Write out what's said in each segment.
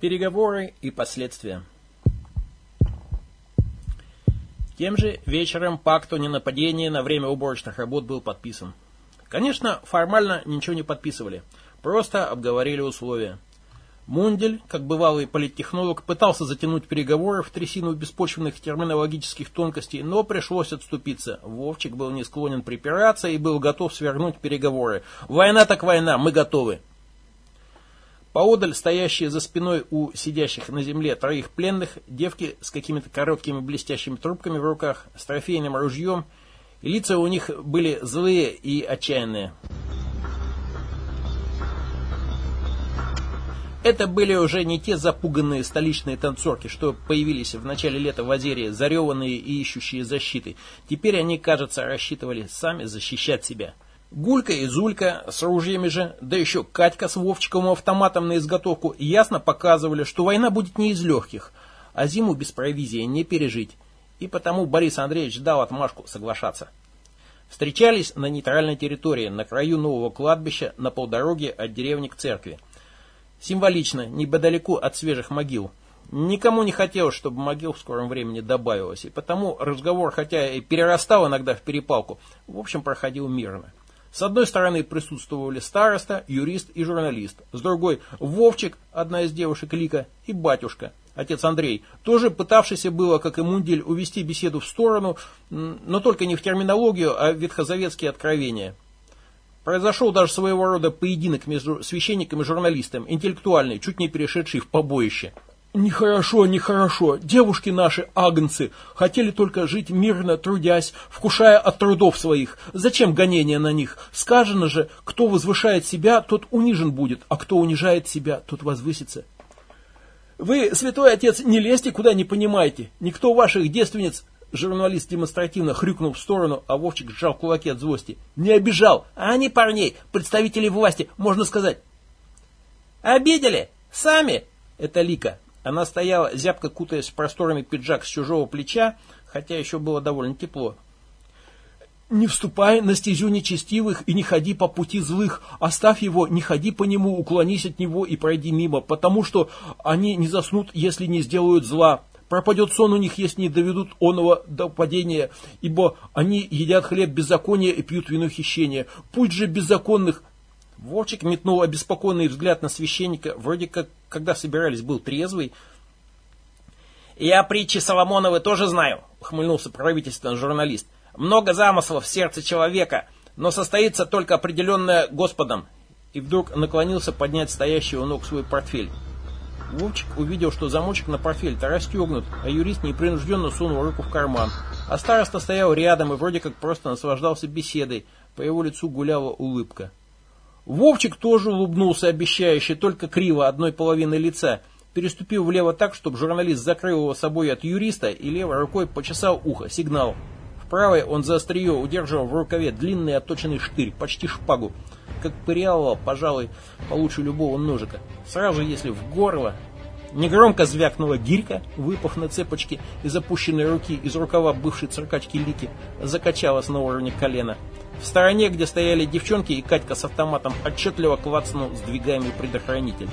Переговоры и последствия. Тем же вечером пакт о ненападении на время уборочных работ был подписан. Конечно, формально ничего не подписывали, просто обговорили условия. Мундель, как бывалый политтехнолог, пытался затянуть переговоры в трясину беспочвенных терминологических тонкостей, но пришлось отступиться. Вовчик был не склонен припираться и был готов свернуть переговоры. «Война так война, мы готовы!» Поодаль, стоящие за спиной у сидящих на земле троих пленных, девки с какими-то короткими блестящими трубками в руках, с трофейным ружьем, и лица у них были злые и отчаянные. Это были уже не те запуганные столичные танцорки, что появились в начале лета в Азерии, зареванные и ищущие защиты. Теперь они, кажется, рассчитывали сами защищать себя. Гулька и Зулька с ружьями же, да еще Катька с Вовчиковым автоматом на изготовку ясно показывали, что война будет не из легких, а зиму без провизии не пережить. И потому Борис Андреевич дал отмашку соглашаться. Встречались на нейтральной территории, на краю нового кладбища, на полдороге от деревни к церкви. Символично, неподалеку от свежих могил. Никому не хотелось, чтобы могил в скором времени добавилось, и потому разговор, хотя и перерастал иногда в перепалку, в общем проходил мирно. С одной стороны присутствовали староста, юрист и журналист. С другой – Вовчик, одна из девушек Лика, и батюшка, отец Андрей, тоже пытавшийся было, как и Мундель, увести беседу в сторону, но только не в терминологию, а в ветхозаветские откровения. Произошел даже своего рода поединок между священником и журналистом, интеллектуальный, чуть не перешедший в побоище. Нехорошо, нехорошо. Девушки наши, агнцы, хотели только жить мирно, трудясь, вкушая от трудов своих. Зачем гонения на них? Сказано же, кто возвышает себя, тот унижен будет, а кто унижает себя, тот возвысится. Вы, святой отец, не лезьте куда не понимаете. Никто ваших девственниц, журналист демонстративно хрюкнул в сторону, а Вовчик сжал кулаки от злости. Не обижал, а они парней, представителей власти, можно сказать. Обидели? Сами? Это Лика, она стояла, зябко кутаясь в просторный пиджак с чужого плеча, хотя еще было довольно тепло. «Не вступай на стезю нечестивых и не ходи по пути злых. Оставь его, не ходи по нему, уклонись от него и пройди мимо, потому что они не заснут, если не сделают зла. Пропадет сон у них, если не доведут оного до падения, ибо они едят хлеб беззакония и пьют вино хищения. Путь же беззаконных Вовчик метнул обеспокоенный взгляд на священника, вроде как, когда собирались, был трезвый. «Я притчи Соломоновы тоже знаю», — ухмыльнулся правительственный журналист. «Много замыслов в сердце человека, но состоится только определенное Господом». И вдруг наклонился поднять стоящий у ног свой портфель. Вовчик увидел, что замочек на портфель-то расстегнут, а юрист непринужденно сунул руку в карман. А староста стоял рядом и вроде как просто наслаждался беседой. По его лицу гуляла улыбка. Вовчик тоже улыбнулся обещающе, только криво одной половины лица, переступив влево так, чтобы журналист закрыл его собой от юриста и левой рукой почесал ухо, сигнал. В правой он за острие удерживал в рукаве длинный отточенный штырь, почти шпагу, как пыряло, пожалуй, получше любого ножика. Сразу, если в горло, Негромко звякнула гирька, выпав на цепочке из опущенной руки из рукава бывшей циркачки Лики, закачалась на уровне колена. В стороне, где стояли девчонки и Катька с автоматом, отчетливо клацнул сдвигаемый предохранитель.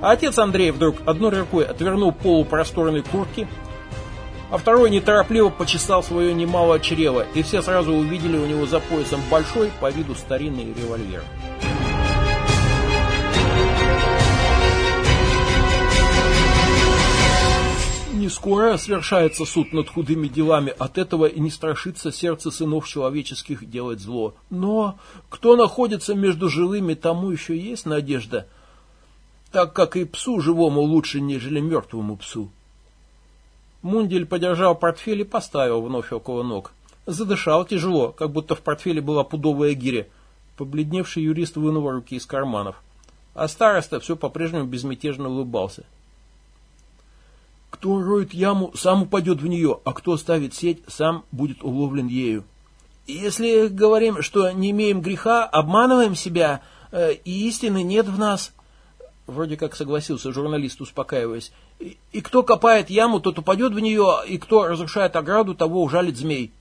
А отец Андрей вдруг одной рукой отвернул полупросторной куртки, а второй неторопливо почесал свое немалое чрево, и все сразу увидели у него за поясом большой по виду старинный револьвер. Скоро свершается суд над худыми делами, от этого и не страшится сердце сынов человеческих делать зло. Но кто находится между живыми, тому еще есть надежда, так как и псу живому лучше, нежели мертвому псу. Мундель подержал портфель и поставил вновь около ног. Задышал тяжело, как будто в портфеле была пудовая гиря. Побледневший юрист вынул руки из карманов. А староста все по-прежнему безмятежно улыбался. — кто роет яму, сам упадет в нее, а кто ставит сеть, сам будет уловлен ею. Если говорим, что не имеем греха, обманываем себя, э, и истины нет в нас, вроде как согласился журналист, успокаиваясь, и, и кто копает яму, тот упадет в нее, и кто разрушает ограду, того ужалит змей.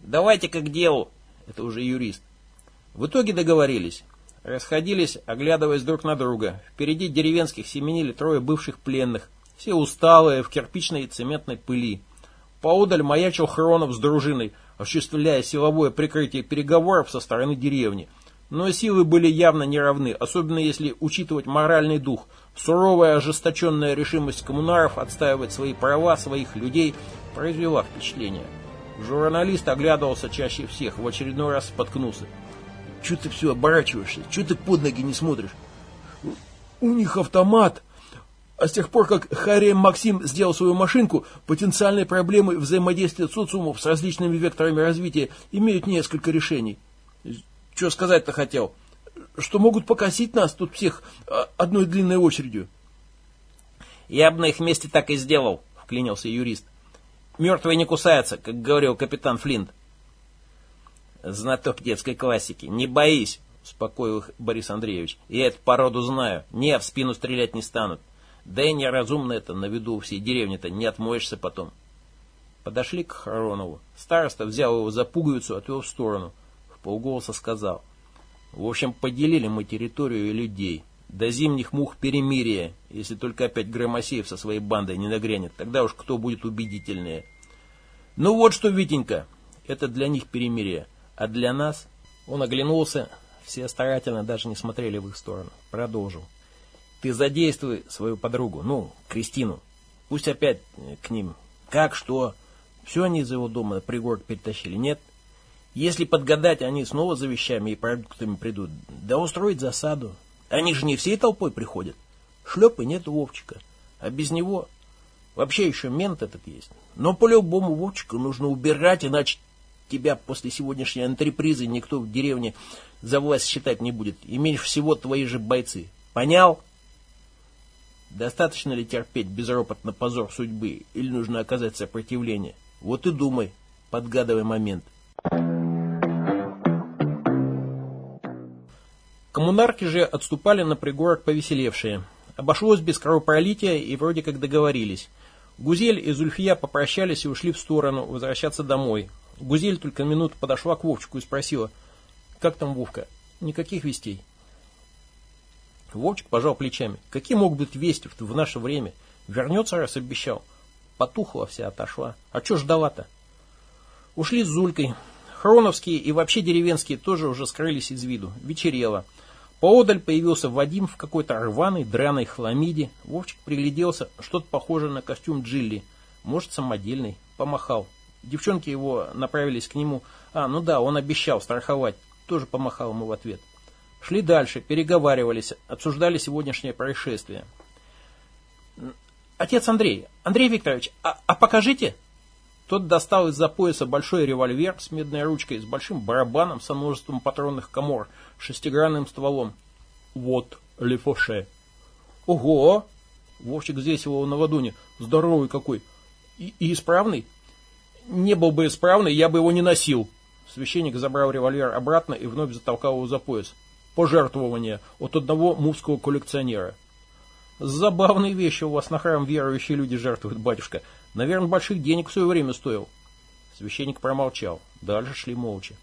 Давайте как делу, это уже юрист. В итоге договорились. Расходились, оглядываясь друг на друга. Впереди деревенских семенили трое бывших пленных. Все усталые, в кирпичной и цементной пыли. Поодаль маячил Хронов с дружиной, осуществляя силовое прикрытие переговоров со стороны деревни. Но силы были явно неравны, особенно если учитывать моральный дух. Суровая ожесточенная решимость коммунаров отстаивать свои права, своих людей, произвела впечатление. Журналист оглядывался чаще всех, в очередной раз споткнулся. «Чего ты все оборачиваешься? Чего ты под ноги не смотришь?» «У них автомат!» А с тех пор, как Харри Максим сделал свою машинку, потенциальные проблемы взаимодействия социумов с различными векторами развития имеют несколько решений. Что сказать-то хотел? Что могут покосить нас тут всех а, одной длинной очередью. Я бы на их месте так и сделал, вклинился юрист. Мертвые не кусаются, как говорил капитан Флинт. Знаток детской классики. Не боись, успокоил их Борис Андреевич. Я эту породу знаю. Не, в спину стрелять не станут. Да и неразумно это, на виду у всей деревни-то не отмоешься потом. Подошли к Хронову. Староста взял его за пуговицу, отвел в сторону. В полголоса сказал. В общем, поделили мы территорию и людей. До зимних мух перемирия, если только опять Громосеев со своей бандой не нагрянет. Тогда уж кто будет убедительнее. Ну вот что, Витенька, это для них перемирие. А для нас... Он оглянулся, все старательно даже не смотрели в их сторону. Продолжил. Ты задействуй свою подругу, ну, Кристину. Пусть опять э, к ним. Как, что? Все они из его дома пригорок перетащили, нет? Если подгадать, они снова за вещами и продуктами придут. Да устроить засаду. Они же не всей толпой приходят. Шлепы нет Вовчика. А без него вообще еще мент этот есть. Но по-любому Вовчика нужно убирать, иначе тебя после сегодняшней антрепризы никто в деревне за власть считать не будет. И меньше всего твои же бойцы. Понял? Достаточно ли терпеть безропотно позор судьбы, или нужно оказать сопротивление? Вот и думай, подгадывай момент. Коммунарки же отступали на пригорок повеселевшие. Обошлось без кровопролития и вроде как договорились. Гузель и Зульфия попрощались и ушли в сторону, возвращаться домой. Гузель только минуту подошла к Вовчику и спросила, «Как там Вовка? Никаких вестей?» Вовчик пожал плечами. Какие могут быть вести в наше время? Вернется, раз обещал. Потухла вся, отошла. А что ждала-то? Ушли с Зулькой. Хроновские и вообще деревенские тоже уже скрылись из виду. Вечерело. Поодаль появился Вадим в какой-то рваной, драной хламиде. Вовчик пригляделся, что-то похожее на костюм Джилли. Может, самодельный. Помахал. Девчонки его направились к нему. А, ну да, он обещал страховать. Тоже помахал ему в ответ. Шли дальше, переговаривались, обсуждали сегодняшнее происшествие. «Отец Андрей, Андрей Викторович, а, а покажите?» Тот достал из-за пояса большой револьвер с медной ручкой, с большим барабаном со множеством патронных комор, шестигранным стволом. «Вот, Лефоше». «Ого!» Вовчик взвесил его на ладони. «Здоровый какой! И, и исправный?» «Не был бы исправный, я бы его не носил». Священник забрал револьвер обратно и вновь затолкал его за пояс пожертвования от одного мувского коллекционера. Забавные вещи у вас на храм верующие люди жертвуют, батюшка. Наверное, больших денег в свое время стоил. Священник промолчал. Дальше шли молча.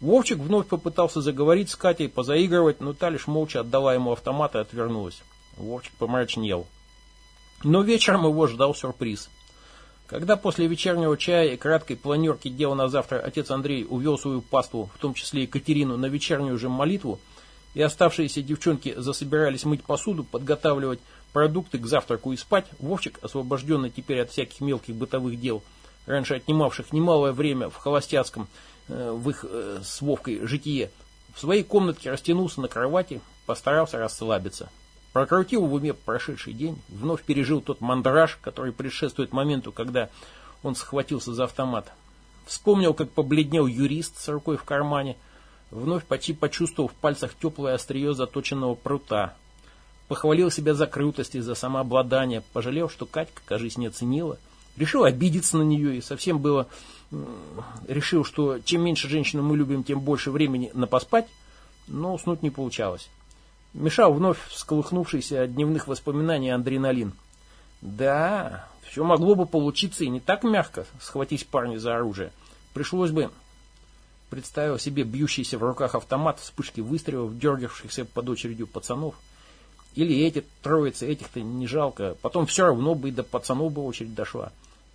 Вовчик вновь попытался заговорить с Катей, позаигрывать, но та лишь молча отдала ему автомат и отвернулась. Вовчик помрачнел. Но вечером его ждал сюрприз. Когда после вечернего чая и краткой планерки дел на завтра отец Андрей увел свою паству, в том числе Екатерину, на вечернюю же молитву, и оставшиеся девчонки засобирались мыть посуду, подготавливать продукты к завтраку и спать, Вовчик, освобожденный теперь от всяких мелких бытовых дел, раньше отнимавших немалое время в холостяцком, э, в их э, с Вовкой житие, в своей комнатке растянулся на кровати, постарался расслабиться. Прокрутил в уме прошедший день, вновь пережил тот мандраж, который предшествует моменту, когда он схватился за автомат. Вспомнил, как побледнел юрист с рукой в кармане – Вновь почти почувствовал в пальцах теплое острие заточенного прута. Похвалил себя за крутость и за самообладание, пожалел, что Катька, кажись, не оценила. Решил обидеться на нее и совсем было... Решил, что чем меньше женщину мы любим, тем больше времени на поспать, но уснуть не получалось. Мешал вновь всколыхнувшийся от дневных воспоминаний адреналин. Да, все могло бы получиться и не так мягко, схватить парня за оружие. Пришлось бы Представил себе бьющийся в руках автомат, вспышки выстрелов, дергавшихся под очередью пацанов. Или эти троицы, этих-то не жалко. Потом все равно бы и до пацанов бы очередь дошла.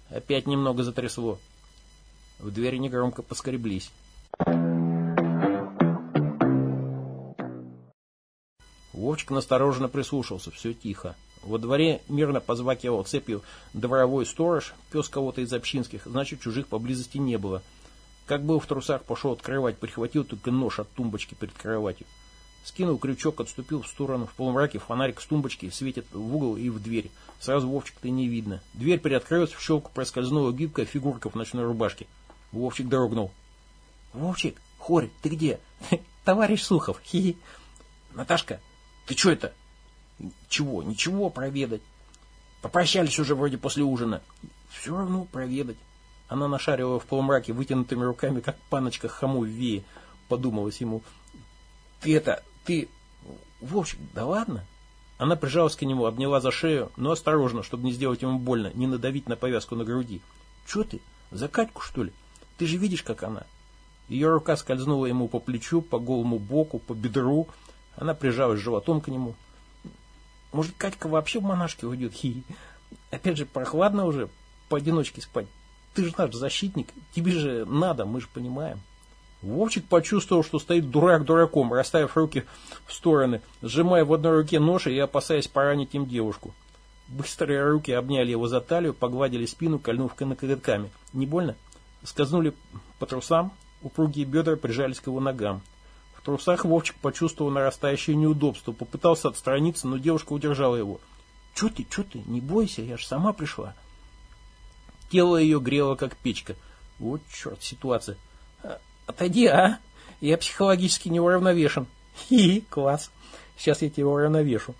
Опять немного затрясло. В двери негромко поскреблись. Вовчик настороженно прислушался, все тихо. Во дворе мирно позвакивал цепью дворовой сторож, пес кого-то из общинских, значит, чужих поблизости не было. Как был в трусах, пошел открывать, прихватил только нож от тумбочки перед кроватью. Скинул крючок, отступил в сторону. В полумраке фонарик с тумбочки светит в угол и в дверь. Сразу Вовчик-то не видно. Дверь приоткрылась, в щелку проскользнула гибкая фигурка в ночной рубашке. Вовчик дрогнул. «Вовчик, Хорь, ты где?» «Товарищ Сухов, хи-хи». «Наташка, ты что это?» «Чего? Ничего, проведать». «Попрощались уже вроде после ужина». «Все равно проведать». Она нашаривала в полумраке вытянутыми руками, как паночка хому в вее. Подумалось ему. «Ты это, ты... Вовчик, да ладно?» Она прижалась к нему, обняла за шею, но осторожно, чтобы не сделать ему больно, не надавить на повязку на груди. «Че ты? За Катьку, что ли? Ты же видишь, как она?» Ее рука скользнула ему по плечу, по голому боку, по бедру. Она прижалась животом к нему. «Может, Катька вообще в монашке уйдет? Хи, Опять же, прохладно уже поодиночке спать. Ты же наш защитник, тебе же надо, мы же понимаем». Вовчик почувствовал, что стоит дурак дураком, расставив руки в стороны, сжимая в одной руке нож и опасаясь поранить им девушку. Быстрые руки обняли его за талию, погладили спину, кольнув ноготками. Не больно? Скользнули по трусам, упругие бедра прижались к его ногам. В трусах Вовчик почувствовал нарастающее неудобство, попытался отстраниться, но девушка удержала его. «Че ты, че ты, не бойся, я же сама пришла». Тело ее грело, как печка. Вот черт, ситуация. Отойди, а? Я психологически неуравновешен. Хи, класс. Сейчас я тебя уравновешу.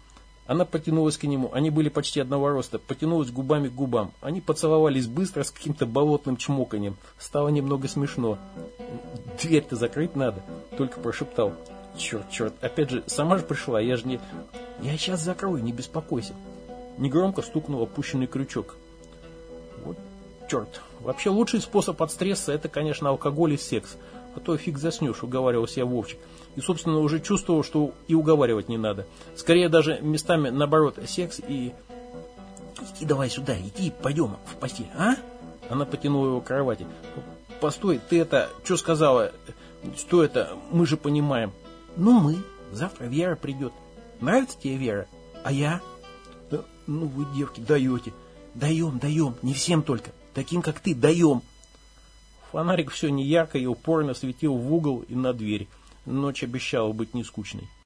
Она потянулась к нему, они были почти одного роста, потянулась губами к губам. Они поцеловались быстро с каким-то болотным чмоканием. Стало немного смешно. Дверь-то закрыть надо, только прошептал. Черт, черт, опять же, сама же пришла, я же не... Я сейчас закрою, не беспокойся. Негромко стукнул опущенный крючок. Черт. Вообще лучший способ от стресса это, конечно, алкоголь и секс а то фиг заснешь, уговаривал себя Вовчик. И, собственно, уже чувствовал, что и уговаривать не надо. Скорее даже местами, наоборот, секс и... Иди давай сюда, иди, пойдем в постель, а? Она потянула его к кровати. Постой, ты это, что сказала? Что это? Мы же понимаем. Ну, мы. Завтра Вера придет. Нравится тебе Вера? А я? Да, ну, вы, девки, даете. Даем, даем. Не всем только. Таким, как ты, даем. Фонарик все неярко и упорно светил в угол и на дверь. Ночь обещала быть нескучной.